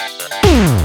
Mm-hmm.